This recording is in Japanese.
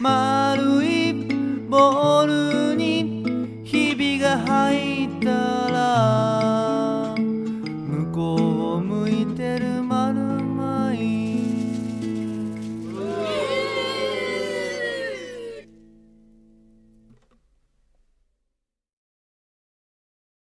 丸いボールにひびが入った